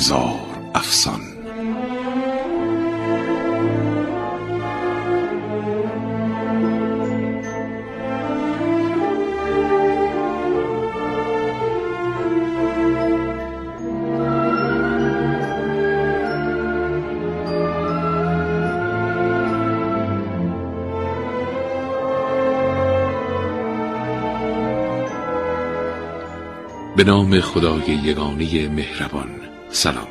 هزار افسان. به نام خدای یگانه مهربان. سلام.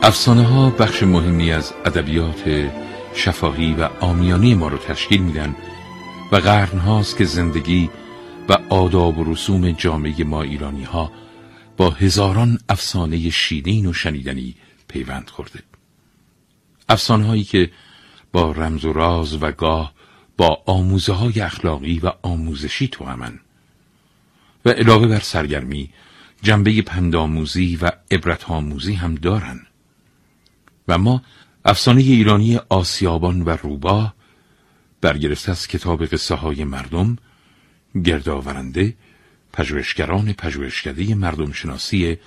افسانه ها بخش مهمی از ادبیات شفاهی و آمیانی ما رو تشکیل میدن و قرن هاست که زندگی و آداب و رسوم جامعه ما ایرانی ها با هزاران افسانه شیرین و شنیدنی پیوند خورده. افسانهایی که با رمز و راز و گاه با آموزه های اخلاقی و آموزشی تو همن و علاوه بر سرگرمی جنبه پندآموزی و عبرت آموزی هم دارن. و ما افسانه ایرانی آسیابان و روباه برگرفته از کتاب قصه های مردم گردآورنده پژوهشگران پژوهشکده مردم شناسی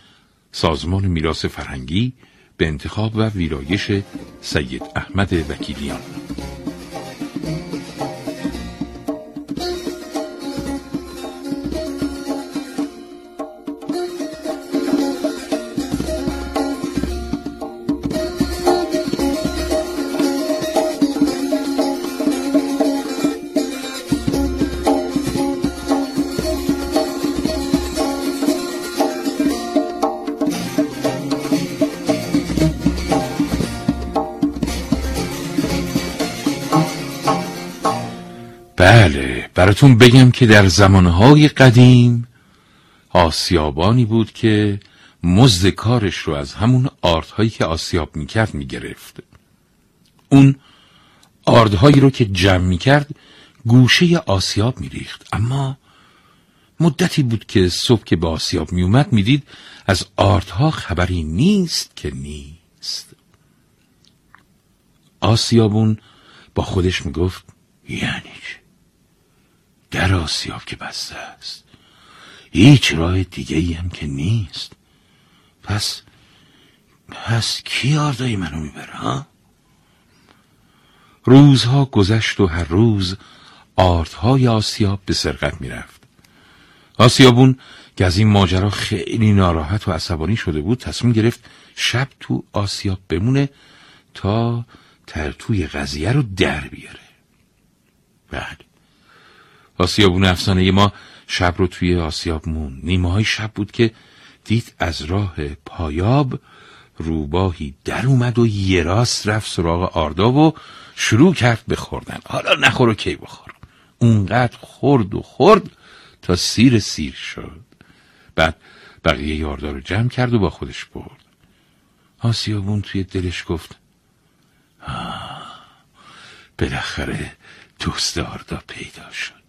سازمان میراث فرهنگی به انتخاب و ویرایش سید احمد وکیلیان. براتون بگم که در زمانهای قدیم آسیابانی بود که مزد کارش رو از همون آردهایی که آسیاب می‌کرد می‌گرفت. اون آردهایی رو که جمع می‌کرد گوشه آسیاب میریخت. اما مدتی بود که صبح که به آسیاب میومد می‌دید از آردها خبری نیست که نیست. آسیابون با خودش می‌گفت یعنی چه در آسیاب که بسته است. هیچ راه دیگه ای هم که نیست. پس پس کی آردای منو می‌بره ها؟ روزها گذشت و هر روز آردهای آسیاب به سرقت می‌رفت. آسیابون که از این ماجرا خیلی ناراحت و عصبانی شده بود تصمیم گرفت شب تو آسیاب بمونه تا ترتوی قضیه رو در بیاره. بله. آسیابون افسانه ما شب رو توی آسیاب مون نیمه های شب بود که دید از راه پایاب روباهی در اومد و یه راست رفت سراغ آردا و شروع کرد به خوردن. حالا نخور و کی بخور. اونقدر خورد و خورد تا سیر سیر شد. بعد بقیه یاردا رو جمع کرد و با خودش برد. آسیابون توی دلش گفت آه بالاخره دوست آردا پیدا شد.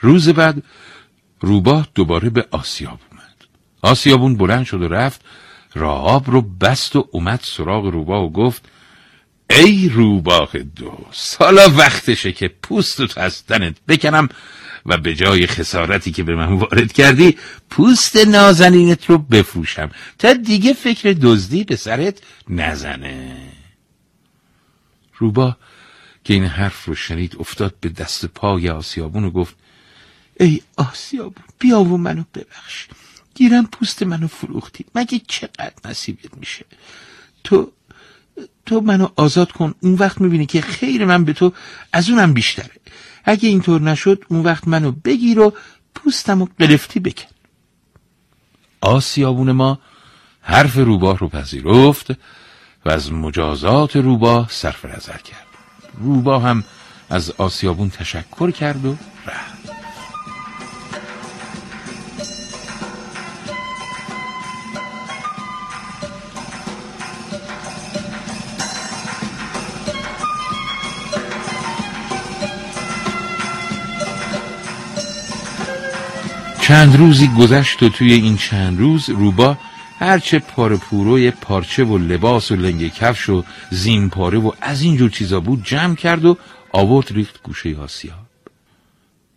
روز بعد روباه دوباره به آسیاب اومد. آسیابون بلند شد و رفت. راهاب رو بست و اومد سراغ روباه و گفت ای روباه دو سالا وقتشه که پوست از تنت بکنم و به جای خسارتی که به من وارد کردی پوست نازنینت رو بفروشم تا دیگه فکر دزدی به سرت نزنه. روباه که این حرف رو شنید افتاد به دست پای آسیابون و گفت ای آسیابون بیا و منو ببخش. گیرم پوست منو فروختی. مگه چقدر نصیبت میشه؟ تو تو منو آزاد کن. اون وقت می‌بینی که خیر من به تو از اونم بیشتره. اگه اینطور نشد اون وقت منو بگیر و پوستمو قلفتی بکن. آسیابون ما حرف روباه رو پذیرفت و از مجازات روباه صرف نظر کرد. روباه هم از آسیابون تشکر کرد و رفت. چند روزی گذشت و توی این چند روز روبا هرچه پاره پوروی پارچه و لباس و لنگ کفش و زین پاره و از اینجور چیزا بود جمع کرد و آورد ریخت گوشه آسیا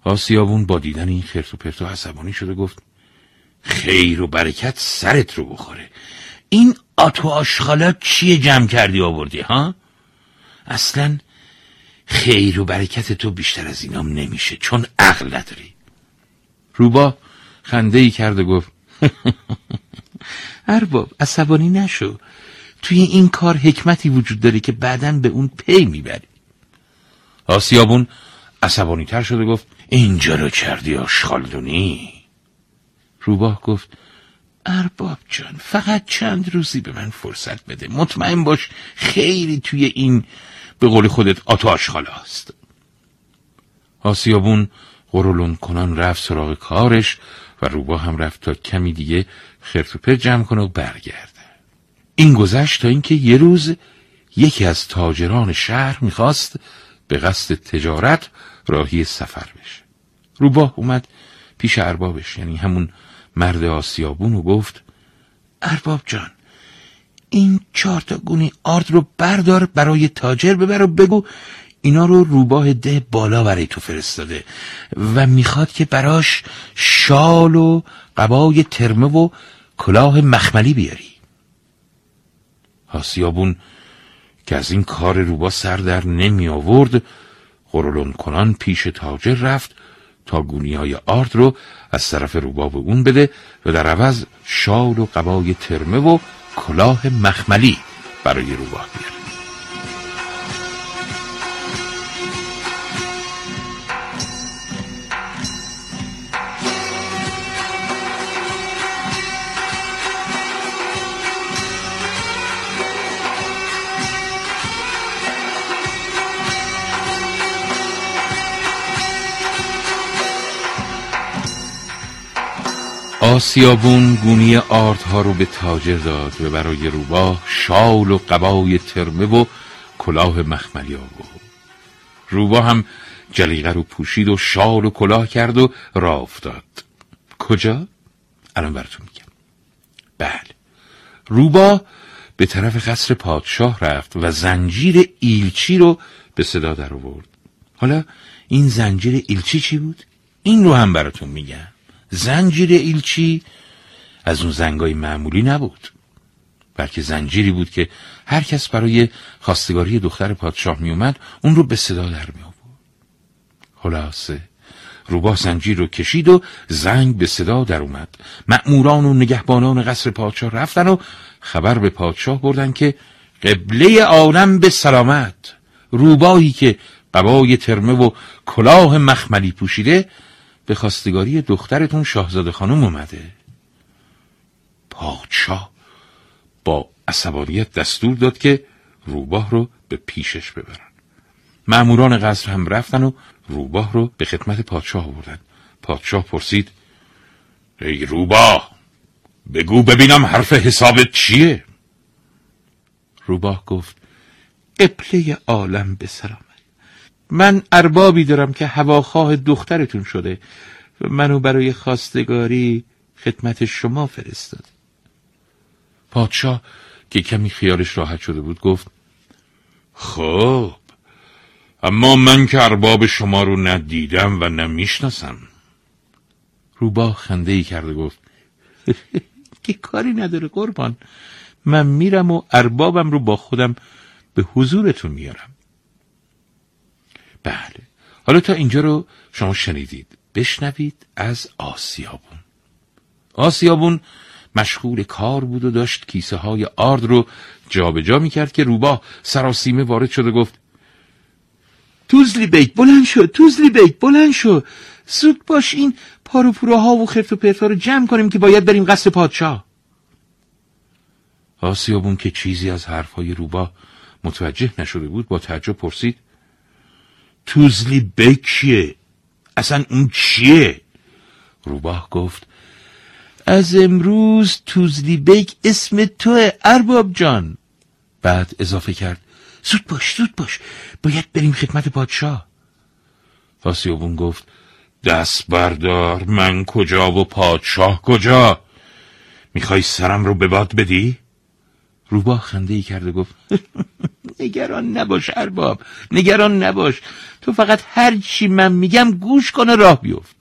آسیابون با دیدن این خرت و پرت و عصبانی شده گفت خیر و برکت سرت رو بخوره. این آتو آشخالا چیه جمع کردی آوردی ها؟ اصلا خیر و برکت تو بیشتر از اینام نمیشه چون عقل نداری. روبا خنده ای کرد و گفت ارباب عصبانی نشو. توی این کار حکمتی وجود داره که بعدا به اون پی می‌بری. آسیابون عصبانی تر شد و گفت اینجا رو کردی آشخالدونی؟ روباه گفت ارباب جان فقط چند روزی به من فرصت بده. مطمئن باش خیلی توی این به قول خودت آتاش است آسیابون قرولون کنان رفت سراغ کارش و روبا هم رفت تا کمی دیگه خرت جمع کنه و برگرده. این گذشت تا اینکه یه روز یکی از تاجران شهر می‌خواست به قصد تجارت راهی سفر بشه. روباه اومد پیش اربابش یعنی همون مرد آسیابون و گفت ارباب جان این چهار تا گونی آرد رو بردار برای تاجر ببر و بگو اینا رو روباه ده بالا برای تو فرستاده و می‌خواد که براش شال و قبای ترمه و کلاه مخملی بیاری. آسیابون که از این کار روبا سر در نمی آورد قرولون کنان پیش تاجر رفت تا گونی های آرد رو از طرف روبا به اون بده و در عوض شال و قبای ترمه و کلاه مخملی برای روباه بیاره. آسیابون گونی آردها رو به تاجر داد و برای روباه شال و قبای ترمه و کلاه مخملی آورد روبا هم جلیقه رو پوشید و شال و کلاه کرد و راه افتاد. کجا؟ الان براتون میگم. بله. روبا به طرف قصر پادشاه رفت و زنجیر ایلچی رو به صدا در آورد. حالا این زنجیر ایلچی چی بود؟ این رو هم براتون میگم. زنجیر ایلچی از اون زنگای معمولی نبود. بلکه زنجیری بود که هر کس برای خواستگاری دختر پادشاه می اومد اون رو به صدا در می آورد خلاصه روباه زنجیر رو کشید و زنگ به صدا در اومد. مأموران و نگهبانان قصر پادشاه رفتن و خبر به پادشاه بردن که قبله عالم به سلامت. روباهی که قبای ترمه و کلاه مخملی پوشیده به خواستگاری دخترتون شاهزاده خانم اومده. پادشاه با عصبانیت دستور داد که روباه رو به پیشش ببرن. معموران قصر هم رفتن و روباه رو به خدمت پادشاه آوردن. پادشاه پرسید ای روباه بگو ببینم حرف حسابت چیه؟ روباه گفت قبله عالم به سلام. من اربابی دارم که هواخواه دخترتون شده. و منو برای خواستگاری خدمت شما فرستاد. پادشاه که کمی خیالش راحت شده بود گفت خب اما من که ارباب شما رو ندیدم و نمی‌شناسم. روبا خنده ای کرده گفت که کاری نداره قربان. من میرم و اربابم رو با خودم به حضورتون میارم. بله. حالا تا اینجا رو شما شنیدید. بشنوید از آسیابون. آسیابون مشغول کار بود و داشت کیسه های آرد رو جابجا جا می کرد که روباه سراسیمه وارد شد و گفت توزلی بیت بلند شد توزلی بیت بلند شد زود باش این پارو ها و خرت و پرتا رو جمع کنیم که باید بریم قصد پادشاه. آسیابون که چیزی از حرفهای روباه متوجه نشده بود با تعجب پرسید توزلی بیک چیه؟ اصلا اون چیه؟ روباه گفت از امروز توزلی بیک اسم توه ارباب جان بعد اضافه کرد زود باش زود باش باید بریم خدمت پادشاه فاسیوبون گفت دست بردار من کجا و پادشاه کجا می‌خوای سرم رو به باد بدی؟ روباه خنده ای کرده گفت نگران نباش ارباب نگران نباش. تو فقط هر چی من میگم گوش کنه راه بیفت.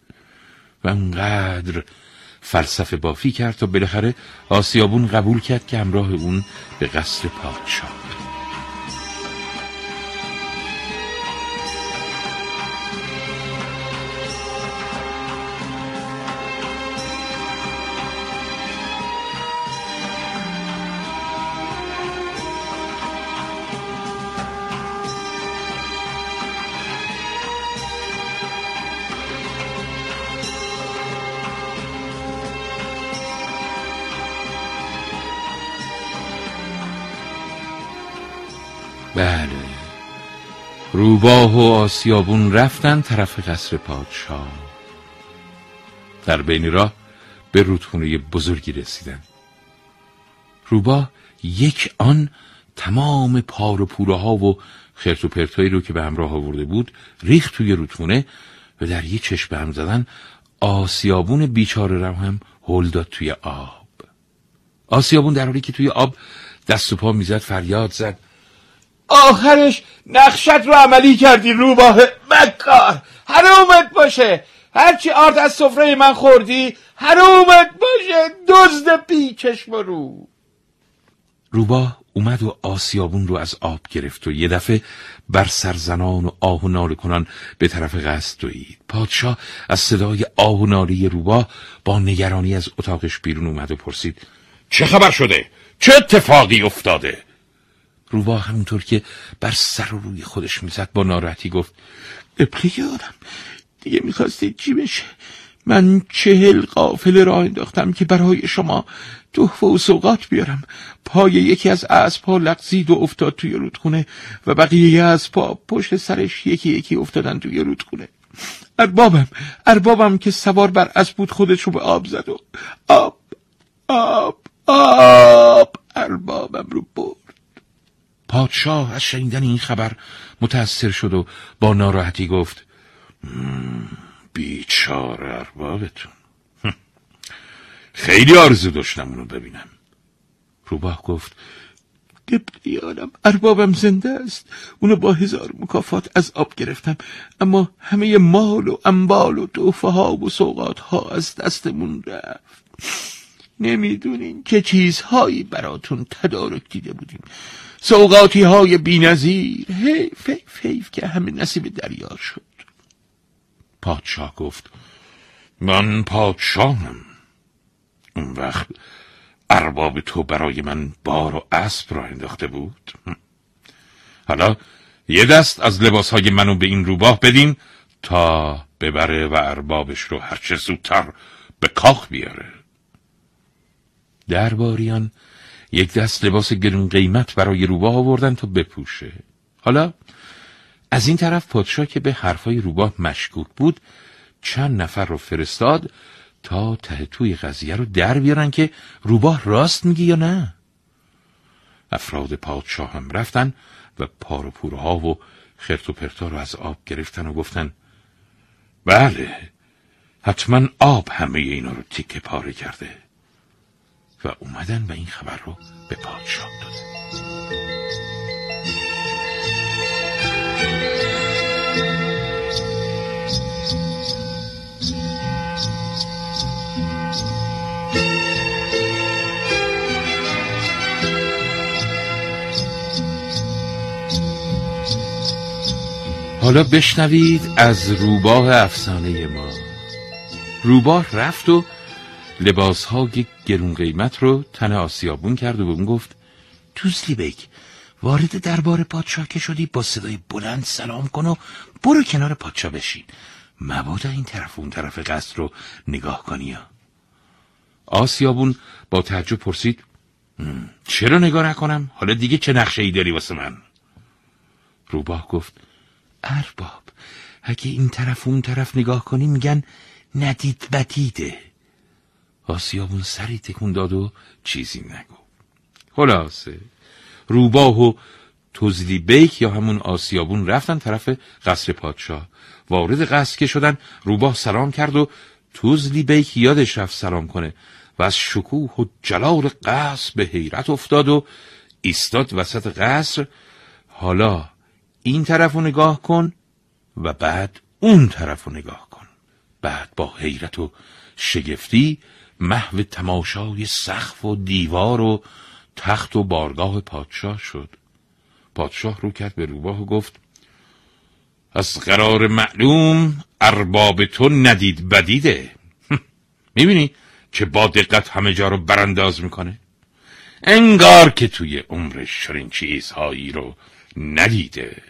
و انقدر فلسفه بافی کرد تا بالاخره آسیابون قبول کرد که همراه اون به قصر پادشاه روباه و آسیابون رفتن طرف قصر پادشاه. در بین راه به رودخونه بزرگی رسیدن. روباه یک آن تمام پار و پوره ها و خرت و پرتایی رو که به همراه آورده بود ریخت توی رودخونه و در یه چشم هم زدن آسیابون بیچاره رو هم هل داد توی آب. آسیابون در حالی که توی آب دست و پا می‌زد فریاد زد. آخرش نقشت رو عملی کردی روباه مکار. حرومت باشه. هرچی آرد از سفره من خوردی حرومت باشه. دزد پیچش برو. روباه اومد و آسیابون رو از آب گرفت و یه دفعه بر سرزنان و آه و ناله کنان به طرف قصد دوید. پادشاه از صدای آه و ناله روباه با نگرانی از اتاقش بیرون اومد و پرسید چه خبر شده؟ چه اتفاقی افتاده؟ روباه همونطور که بر سر و روی خودش می‌زد با ناراحتی گفت ابقی یادم دیگه می‌خواستید چی بشه؟ من چهل قافل راه انداختم که برای شما تحفه و سوقات بیارم. پای یکی از اسبها لغزید و افتاد توی رودخونه و بقیه اسبها پشت سرش یکی یکی افتادن توی رودخونه. اربابم اربابم که سوار بر اسب بود خودش رو به آب زد و آب آب آب اربابم رو برد. پادشاه از شنیدن این خبر متأثر شد و با ناراحتی گفت بیچار اربابتون. خیلی آرزو داشتم اونو ببینم. روباه گفت قبلیانم اربابم زنده است. اونو با هزار مکافات از آب گرفتم. اما همه مال و انبال و توفه ها و سوقات ها از دستمون رفت. نمی‌دونین چه چیزهایی براتون تدارک دیده بودیم. سوقاتی های بی نظیر حیف حیف حیف که همه نصیب دریا شد. پادشاه گفت من پادشاهم. اون وقت ارباب تو برای من بار و اسب را انداخته بود. حالا یه دست از لباس های منو به این روباه بدین تا ببره و اربابش رو هرچه زودتر به کاخ بیاره. درباریان یک دست لباس گرون قیمت برای روباه آوردن تا بپوشه. حالا از این طرف پادشاه که به حرفای روباه مشکوک بود چند نفر رو فرستاد تا ته توی قضیه رو در بیارن که روباه راست میگی یا نه. افراد پادشاه هم رفتن و پار و پورها و خرت و پرتا رو از آب گرفتن و گفتن بله حتما آب همه اینا رو تیکه پاره کرده. و اومدن و این خبر رو به پادشاه دادن. حالا بشنوید از روباه افسانه ما. روباه رفت و لباس ها گرون قیمت رو تن آسیابون کرد و به اون گفت توزلی بگ وارد دربار پادشاه که شدی با صدای بلند سلام کن و برو کنار پادشاه بشین مبادا این طرف اون طرف قصد رو نگاه کنی یا آسیابون با تعجب پرسید چرا نگاه نکنم؟ حالا دیگه چه نقشه ای داری واسه من؟ روباه گفت ارباب اگه این طرف اون طرف نگاه کنی میگن ندید بدیده آسیابون سری تکون داد و چیزی نگو خلاصه روباه و توزلی بیک یا همون آسیابون رفتن طرف قصر پادشاه. وارد قصر که شدن روباه سلام کرد و توزلی بیک یادش رفت سلام کنه و از شکوه و جلال قصر به حیرت افتاد و ایستاد وسط قصر. حالا این طرف رو نگاه کن و بعد اون طرف رو نگاه کن. بعد با حیرت و شگفتی محو تماشای سقف و دیوار و تخت و بارگاه پادشاه شد. پادشاه رو کرد به روباه و گفت از قرار معلوم ارباب تو ندید بدیده. می‌بینی که با دقت همه جا رو برانداز می‌کنه؟ انگار که توی عمرش چنین چیزهایی رو ندیده.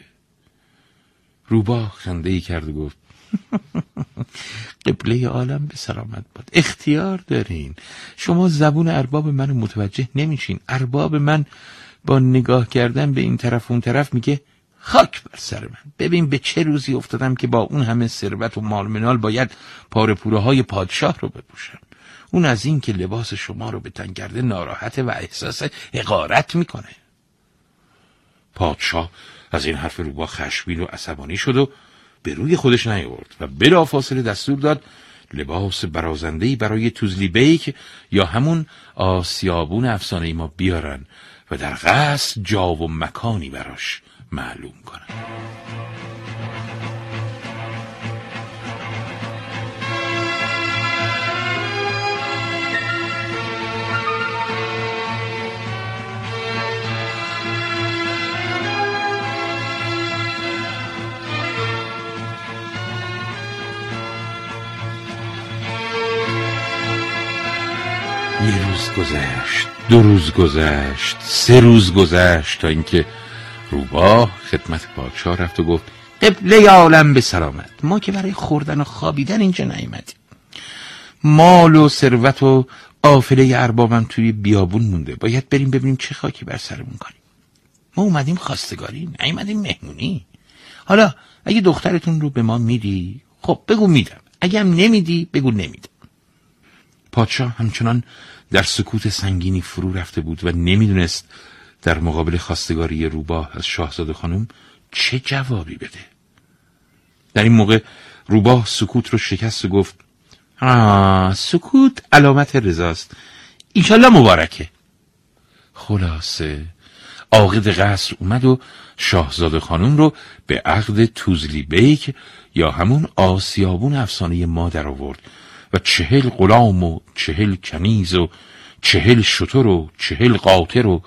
روباه خنده ای کرد و گفت قبله عالم به سلامت باد. اختیار دارین. شما زبون ارباب منو متوجه نمیشین. ارباب من با نگاه کردن به این طرف اون طرف میگه خاک بر سر من. ببین به چه روزی افتادم که با اون همه ثروت و مال منال باید پاره پوره های پادشاه رو بپوشم. اون از این که لباس شما رو به تن کرده ناراحت و احساس حقارت می‌کنه. پادشاه از این حرف روبا خشمگین و عصبانی شد و به روی خودش نیاورد و بلافاصله دستور داد لباس برازندهی برای توزلی بیک یا همون آسیابون افسانه ما بیارن و در قصد جا و مکانی براش معلوم کنن. گذشت دو روز گذشت سه روز گذشت تا اینکه روباه خدمت پادشاه رفت و گفت قبله عالم به سلامت ما که برای خوردن و خوابیدن اینجا نیومدیم. مال و ثروت و قافله اربابم توی بیابون مونده. باید بریم ببینیم چه خاکی بر سرمون کنیم ما اومدیم خواستگاری نیومدیم مهمونی. حالا اگه دخترتون رو به ما میدی خب بگو میدم. اگه هم نمیدی بگو نمیدم. پادشاه همچنان در سکوت سنگینی فرو رفته بود و نمی‌دونست در مقابل خواستگاری روباه از شاهزاده خانم چه جوابی بده. در این موقع روباه سکوت رو شکست و گفت آه سکوت علامت رضاست. اینشالله مبارکه. خلاصه عاقد قصر اومد و شاهزاده خانم رو به عقد توزلی بیک یا همون آسیابون افسانه ما در آورد. و چهل غلام و چهل کنیز و چهل شتر و چهل قاطر و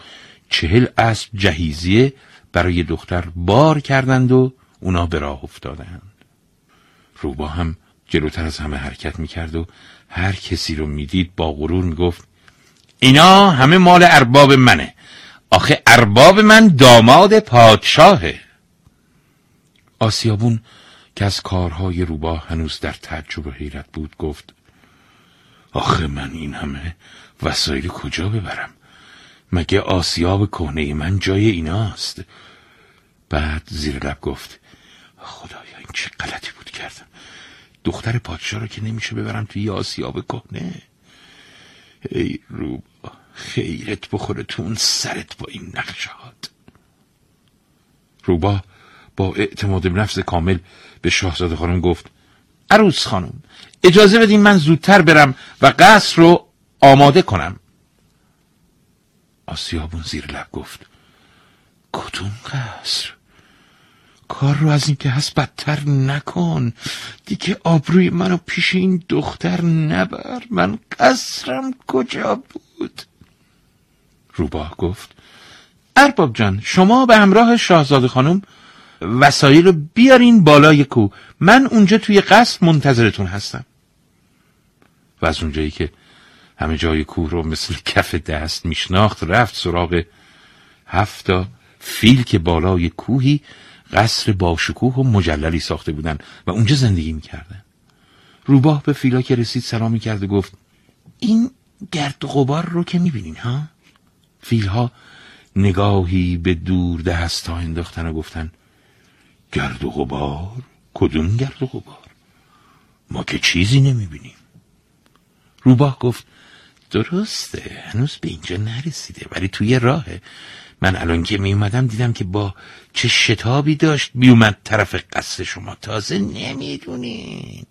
چهل اسب جهیزیه برای دختر بار کردند و اونا به راه افتادند. روبا هم جلوتر از همه حرکت می‌کرد و هر کسی رو می‌دید با غرور می‌گفت اینا همه مال ارباب منه. آخه ارباب من داماد پادشاهه. آسیابون که از کارهای روبا هنوز در تعجب و حیرت بود گفت آخه من این همه وسایل کجا ببرم؟ مگه آسیاب کهنه من جای ایناست؟ بعد زیر لب گفت خدایا این چه غلطی بود کردم؟ دختر پادشاه رو که نمیشه ببرم توی آسیاب کهنه؟ ای روبا خیرت بخوره تو اون سرت با این نقشات روبا با اعتماد نفس کامل به شاهزاده خانم گفت عروس خانم اجازه بدین من زودتر برم و قصر رو آماده کنم. آسیابون زیر لب گفت کدوم قصر؟ کار رو از اینکه هست بدتر نکن. دیگه آبروی منو پیش این دختر نبر. من قصرم کجا بود؟ روباه گفت ارباب جان شما به همراه شاهزاده خانم وسایل رو بیارین بالای کو. من اونجا توی قصر منتظرتون هستم. و از اونجایی که همه جای کوه رو مثل کف دست میشناخت رفت سراغ هفتا فیل که بالای کوهی قصر باشکوه و مجللی ساخته بودن و اونجا زندگی می‌کردن. روباه به فیلا که رسید سلامی کرد و گفت این گرد و غبار رو که می‌بینین ها؟ فیلها نگاهی به دور دستا انداختن و گفتن گرد و غبار؟ کدوم گرد و غبار؟ ما که چیزی نمی‌بینیم. روباه گفت درسته هنوز به اینجا نرسیده ولی توی راهه. من الان که می اومدم دیدم که با چه شتابی داشت می اومد طرف قصد شما. تازه نمی‌دونین.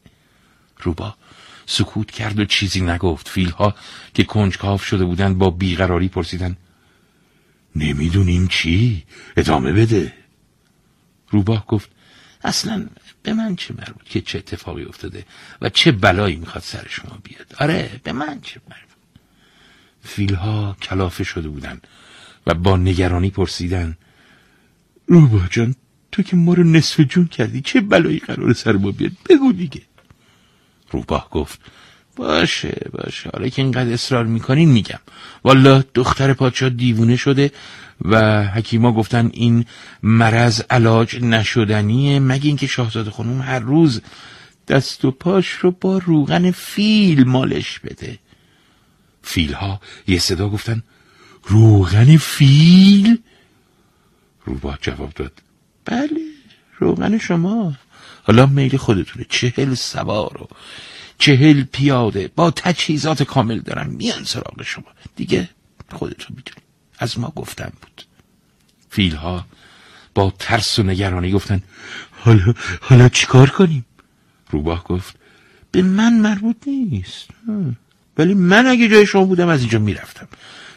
روبا سکوت کرد و چیزی نگفت. فیلها که کنجکاف شده بودند با بیقراری پرسیدن نمی‌دونیم چی؟ ادامه بده. روباه گفت اصلا به من چه مربوط؟ که چه اتفاقی افتاده و چه بلایی می‌خواد سر شما بیاد؟ آره به من چه مربوط؟ فیلها کلافه شده بودن و با نگرانی پرسیدن روباه جان تو که ما رو نصف جون کردی چه بلایی قرار سر ما بیاد؟ بگو دیگه. روباه گفت باشه باشه. حالا که اینقدر اصرار می‌کنین میگم. والا دختر پادشاه دیوونه شده و حکیما گفتن این مرض علاج نشدنیه مگه اینکه شاهزاده خانم هر روز دست و پاش رو با روغن فیل مالش بده. فیل ها یه صدا گفتن روغن فیل؟ روباه جواب داد بله روغن شما. حالا میل خودتونه چهل سوار و چهل پیاده با تجهیزات کامل دارن میان سراغ شما. دیگه خودتون می‌دونی از ما گفتن بود. فیلها با ترس و نگرانی گفتن حالا حالا چیکار کنیم؟ روباه گفت به من مربوط نیست. ولی من اگه جای شما بودم از اینجا می‌رفتم.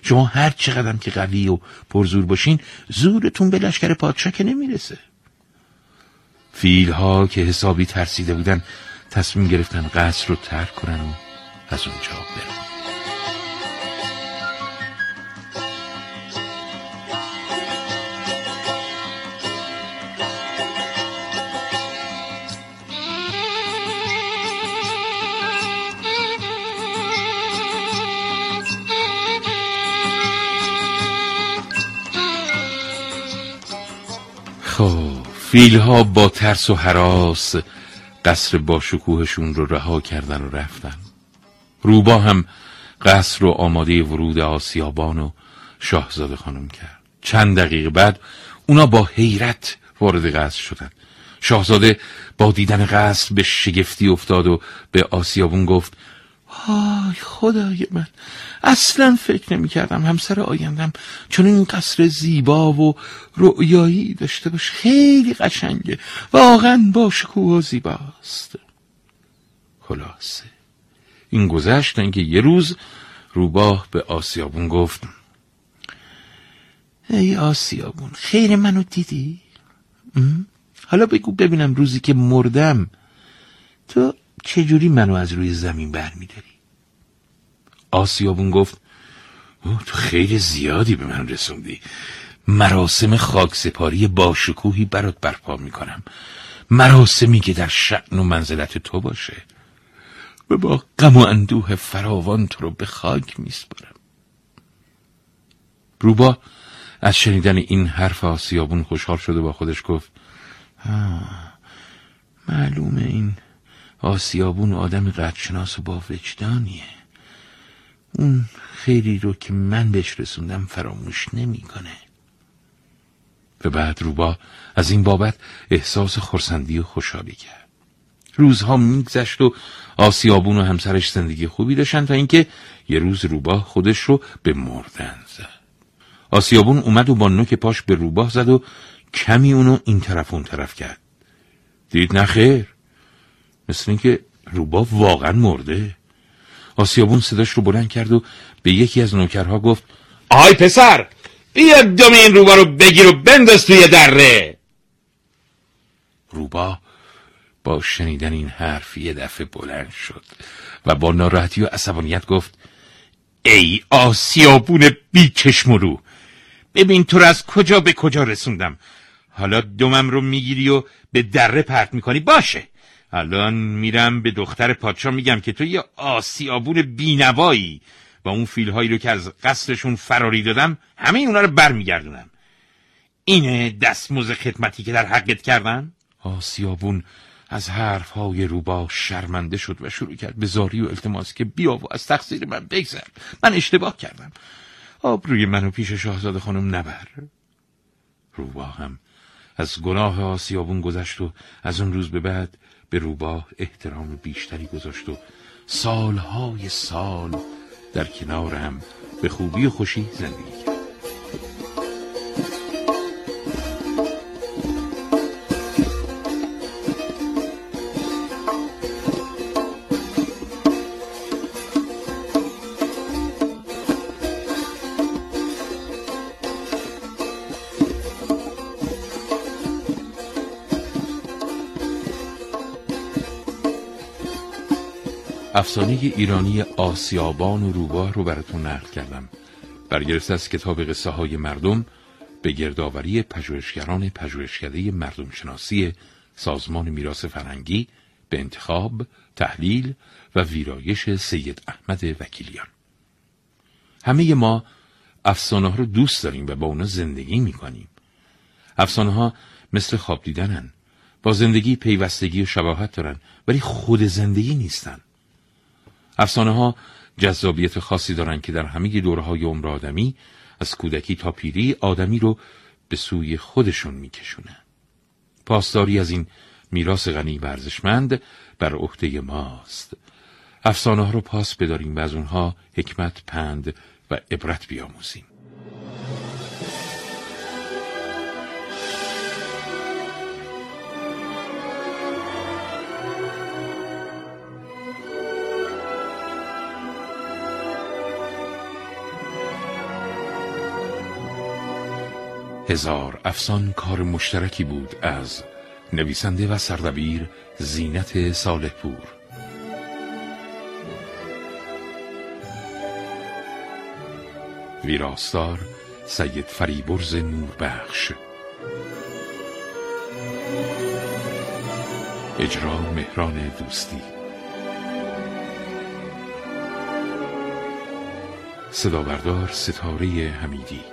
شما هر چقدر که قوی و پرزور باشین زورتون به لشکر پادشاه که نمی‌رسه. فیلها که حسابی ترسیده بودن تصمیم گرفتن قصر رو ترک کنن و از اونجا برن. خب فیلها با ترس و حراس قصر با شکوهشون رو رها کردن و رفتن. روبا هم قصر رو آماده ورود آسیابان و شاهزاده خانم کرد. چند دقیقه بعد اونا با حیرت وارد قصر شدن. شاهزاده با دیدن قصر به شگفتی افتاد و به آسیابون گفت آی خدای من. اصلا فکر نمی کردم همسر آیندم چون این قصر زیبا و رؤیایی داشته باش خیلی قشنگه. واقعا با شکوه و زیباست. خلاصه. این گذشت اینکه یه روز روباه به آسیابون گفت ای آسیابون خیر منو دیدی؟ حالا بگو ببینم روزی که مردم تو چجوری منو از روی زمین برمیداری؟ آسیابون گفت تو خیلی زیادی به من رسوندی. مراسم خاکسپاری با شکوهی برات برپا می‌کنم. مراسمی که در شعن و منزلت تو باشه. و با غم و اندوه فراوان تو رو به خاک میسپارم. روبا از شنیدن این حرف آسیابون خوشحال شده با خودش گفت معلومه این آسیابون آدم قدرشناس و با وجدانیه اون خیلی رو که من بهش رسوندم فراموش نمی‌کنه. و بعد روبا از این بابت احساس خورسندی و خوشحالی کرد. روزها میگذشت و آسیابون و همسرش زندگی خوبی داشتن تا اینکه یه روز روبا خودش رو به مردن زد. آسیابون اومد و با نوک پاش به روباه زد و کمی اونو این طرف اون طرف کرد. دید نخیر مثل اینکه روبا واقعا مرده. آسیابون صداش رو بلند کرد و به یکی از نوکرها گفت آی پسر بیا دم این روبا رو بگیر و بنداز توی دره. روبا با شنیدن این حرف یه دفعه بلند شد و با ناراحتی و عصبانیت گفت ای آسیابون بی چشم رو ببین تو رو از کجا به کجا رسوندم. حالا دمم رو می‌گیری و به دره پرت می‌کنی باشه. الان میرم به دختر پادشاه میگم که تو یه آسیابون بینوایی و اون فیلهایی رو که از قصرشون فراری دادم همه اونا رو برمیگردونم. اینه دستموز خدمتی که در حقت کردن؟ آسیابون از حرفهای روبا شرمنده شد و شروع کرد به زاری و التماس که بیا و از تقصیر من بگذر. من اشتباه کردم. آب روی منو پیش شاهزاده خانم نبر. روبا هم از گناه آسیابون گذشت و از اون روز به بعد به روباه احترام بیشتری گذاشت و سالهای سال در کنار هم به خوبی و خوشی زندگی افسانه ایرانی آسیابان و روباه رو براتون نقل کردم برگرفته از کتاب قصه های مردم به گردآوری پژوهشگران پژوهشکده مردم شناسی سازمان میراث فرهنگی به انتخاب، تحلیل و ویرایش سید احمد وکیلیان. همه ما افسانه ها رو دوست داریم و با اونا زندگی می‌کنیم. افسانه ها مثل خواب دیدنن. با زندگی پیوستگی و شباهت دارن ولی خود زندگی نیستن. افسانه ها جذابیت خاصی دارن که در همه دورهای عمر آدمی از کودکی تا پیری آدمی رو به سوی خودشون میکشونه. پاسداری از این میراث غنی و ارزشمند بر عهده ماست. افسانه ها رو پاس بداریم و از اونها حکمت پند و عبرت بیاموزیم. هزار افسان کار مشترکی بود از نویسنده و سردبیر زینت صالح پور ویراستار سید فریبرز نوربخش. اجرا مهران دوستی. صدا بردار ستاره حمیدی.